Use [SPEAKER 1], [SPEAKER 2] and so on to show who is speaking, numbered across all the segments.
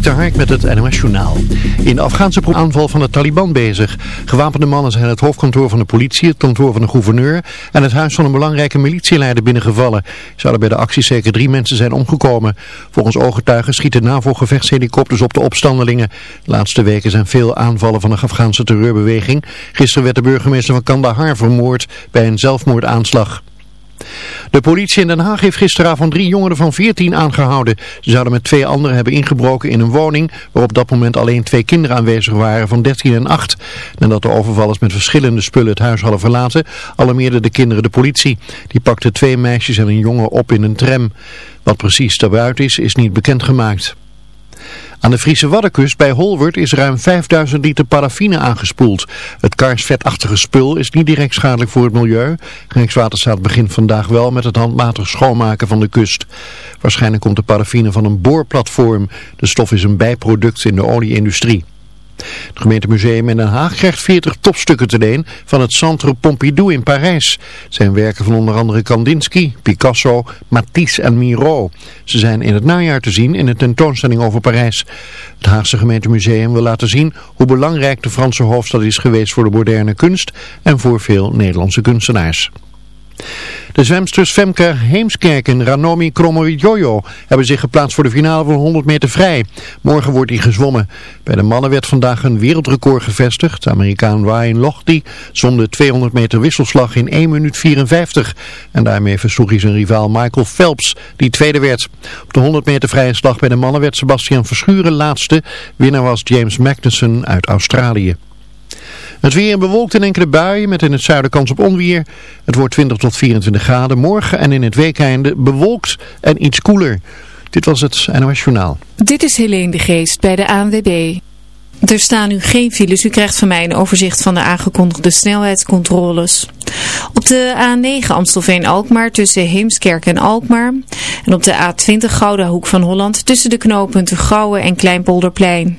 [SPEAKER 1] De Hark met het NOS Journaal. In de Afghaanse aanval van de Taliban bezig. Gewapende mannen zijn het hoofdkantoor van de politie, het kantoor van de gouverneur en het huis van een belangrijke militieleider binnengevallen. Zouden bij de actie zeker drie mensen zijn omgekomen. Volgens ooggetuigen schieten NAVO-gevechtshelikopters op de opstandelingen. De laatste weken zijn veel aanvallen van de Afghaanse terreurbeweging. Gisteren werd de burgemeester van Kandahar vermoord bij een zelfmoordaanslag. De politie in Den Haag heeft gisteravond drie jongeren van 14 aangehouden. Ze zouden met twee anderen hebben ingebroken in een woning waar op dat moment alleen twee kinderen aanwezig waren van 13 en 8. Nadat de overvallers met verschillende spullen het huis hadden verlaten, alarmeerden de kinderen de politie. Die pakte twee meisjes en een jongen op in een tram. Wat precies daarbuiten is, is niet bekendgemaakt. Aan de Friese Waddenkust bij Holwert is ruim 5000 liter paraffine aangespoeld. Het kaarsvetachtige spul is niet direct schadelijk voor het milieu. Rijkswaterstaat begint vandaag wel met het handmatig schoonmaken van de kust. Waarschijnlijk komt de paraffine van een boorplatform. De stof is een bijproduct in de olieindustrie. Het gemeentemuseum in Den Haag krijgt 40 topstukken te leen van het Centre Pompidou in Parijs. Het zijn werken van onder andere Kandinsky, Picasso, Matisse en Miro. Ze zijn in het najaar te zien in een tentoonstelling over Parijs. Het Haagse gemeentemuseum wil laten zien hoe belangrijk de Franse hoofdstad is geweest voor de moderne kunst en voor veel Nederlandse kunstenaars. De zwemsters Femke Heemskerk en Ranomi Kromowidjojo hebben zich geplaatst voor de finale van 100 meter vrij. Morgen wordt die gezwommen. Bij de mannen werd vandaag een wereldrecord gevestigd. Amerikaan Ryan Lochte zwom 200 meter wisselslag in 1 minuut 54. En daarmee versloeg hij zijn rivaal Michael Phelps, die tweede werd. Op de 100 meter vrije slag bij de mannen werd Sebastian Verschuren laatste. Winnaar was James Magnussen uit Australië. Het weer bewolkt in enkele buien met in het zuiden kans op onweer. Het wordt 20 tot 24 graden. Morgen en in het weekeinde bewolkt en iets koeler. Dit was het NOS Journaal.
[SPEAKER 2] Dit is Helene de Geest bij de ANWB. Er staan nu geen files. U krijgt van mij een overzicht van de aangekondigde snelheidscontroles. Op de A9 Amstelveen-Alkmaar tussen Heemskerk en Alkmaar. En op de A20 Gouda Hoek van Holland tussen de knooppunten Gouwen en Kleinpolderplein.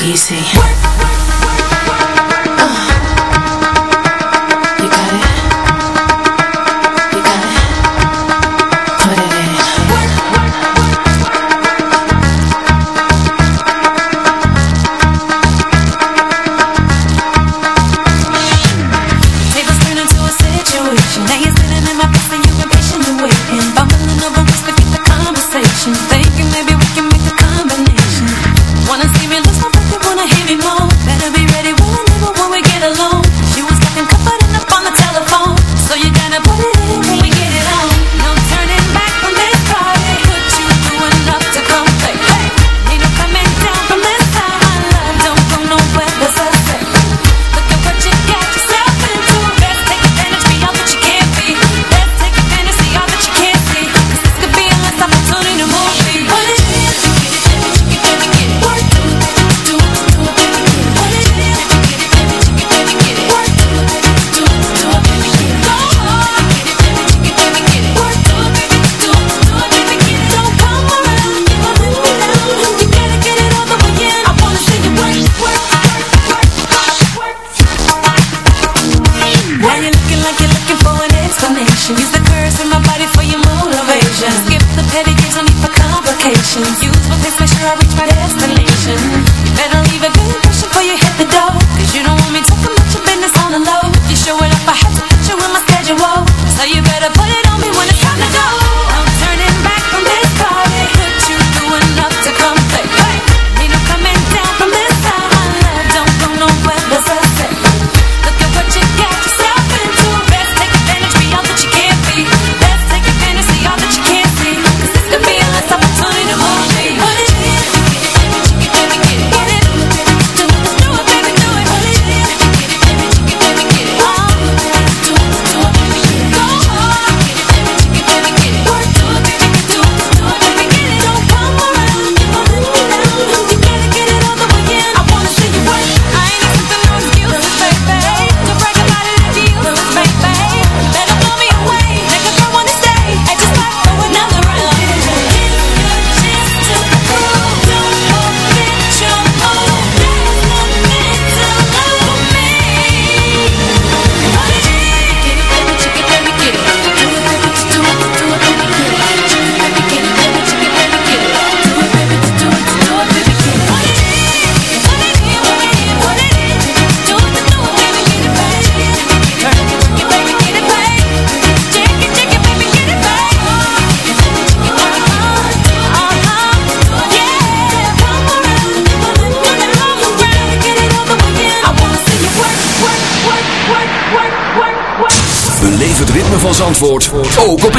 [SPEAKER 3] easy.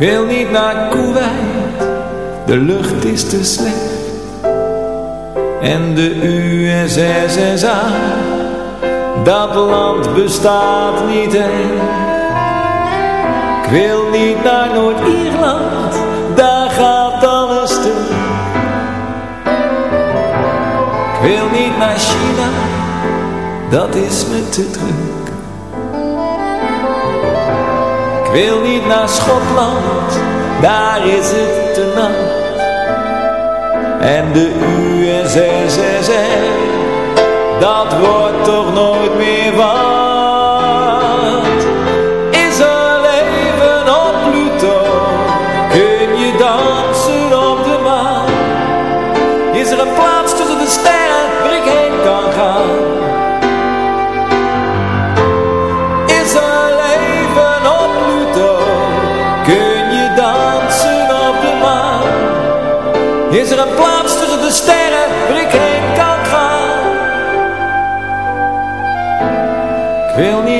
[SPEAKER 4] wil niet naar Kuwait, de lucht is te slecht. En de USSSA, dat land bestaat niet eens. Ik wil niet naar Noord-Ierland, daar gaat alles te. Ik wil niet naar China, dat is me te druk. Wil niet naar Schotland, daar is het te nacht. En de USSR, dat wordt toch nooit meer wat.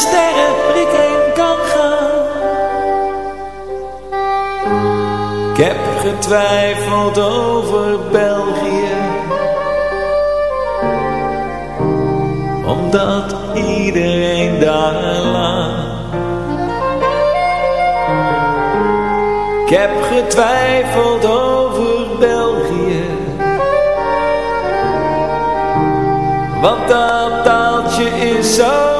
[SPEAKER 4] sterren waar ik heen kan gaan. Ik heb getwijfeld over België,
[SPEAKER 5] omdat iedereen daar laat. Ik heb getwijfeld over België, want dat taaltje is zo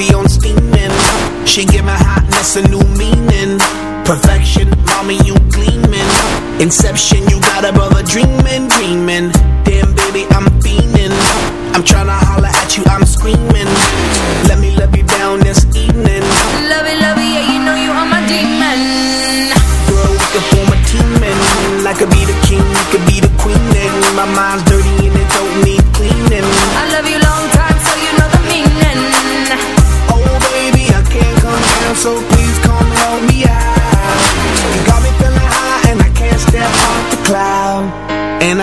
[SPEAKER 6] sexy on steaming. She give my hotness a new meaning. Perfection, mommy, you gleaming. Inception, you got a brother dreaming, dreaming.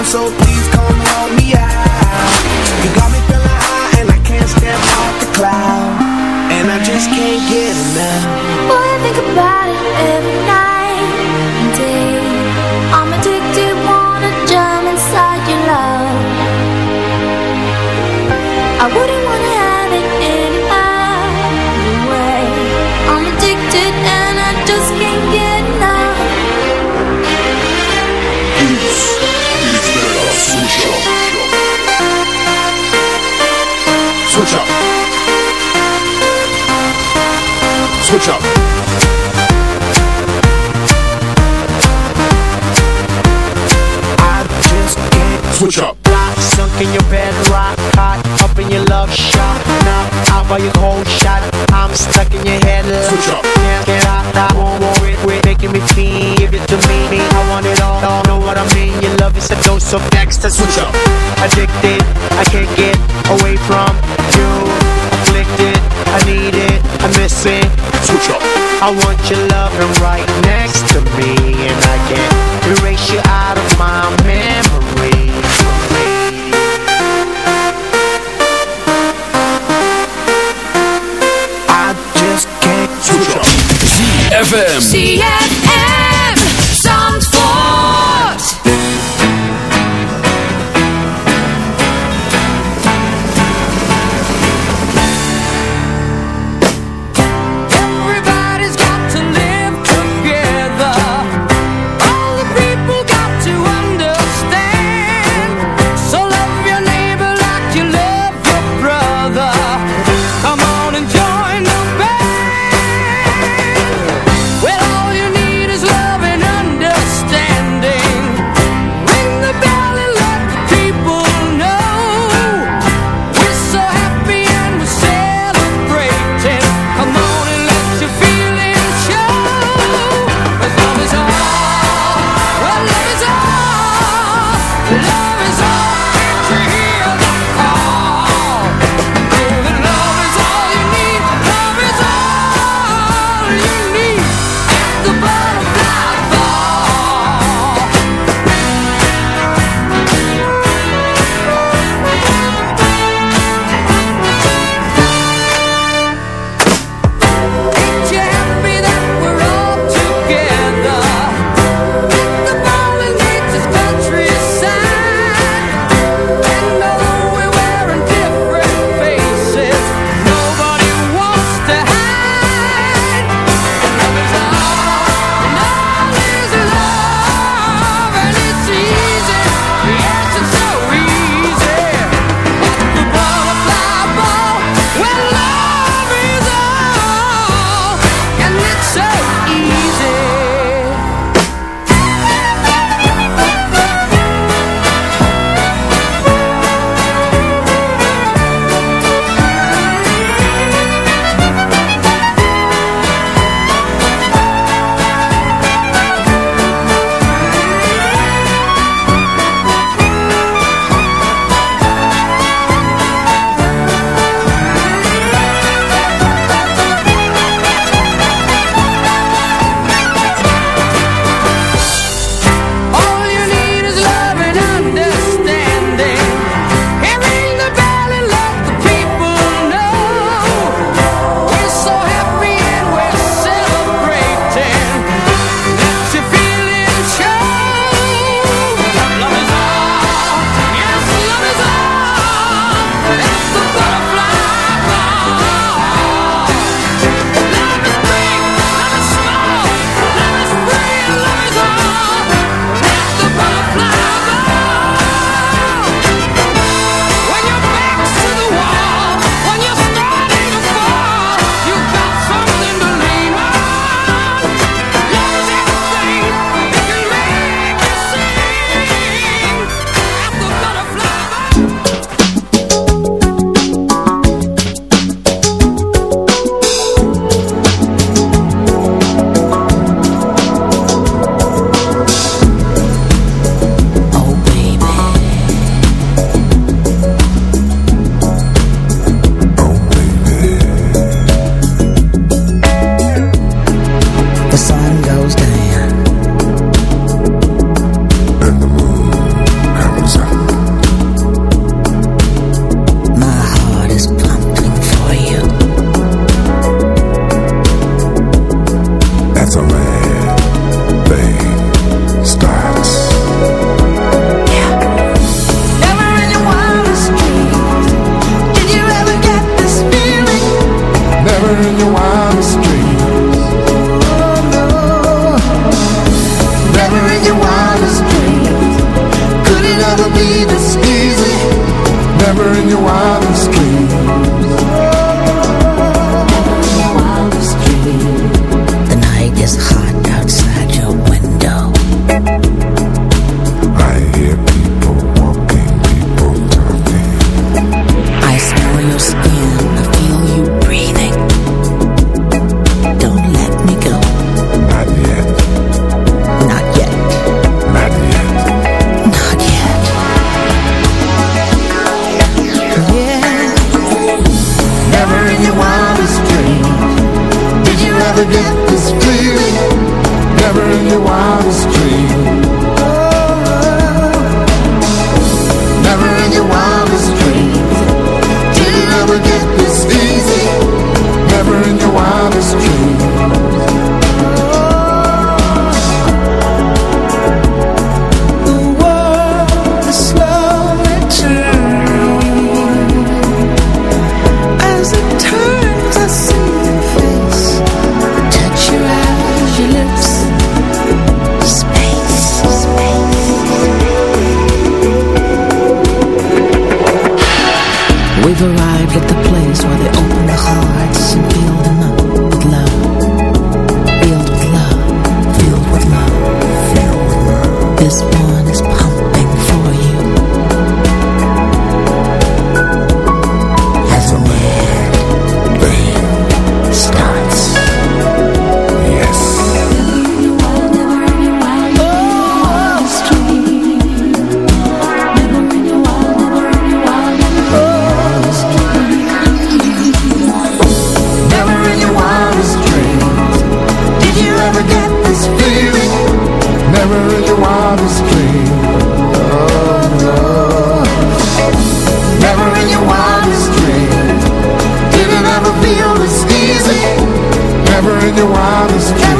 [SPEAKER 6] Down, so please come help me out. You got me feeling high and I can't step off the cloud, and I just can't get enough. Out your cold shot, I'm stuck in your head. Love.
[SPEAKER 7] Switch up.
[SPEAKER 6] Can't get out, I won't worry, quit making me feel. Give it to me, me, I want it all. all. Know what I mean? Your love is a dose of next
[SPEAKER 7] Switch up.
[SPEAKER 6] Addicted, I can't get away from you. Afflicted, I need it, I miss it.
[SPEAKER 7] Switch up.
[SPEAKER 6] I want your loving right next to me, and I can't erase you out of my memory.
[SPEAKER 8] FM.
[SPEAKER 9] ZFM
[SPEAKER 10] the
[SPEAKER 11] wildest dreams.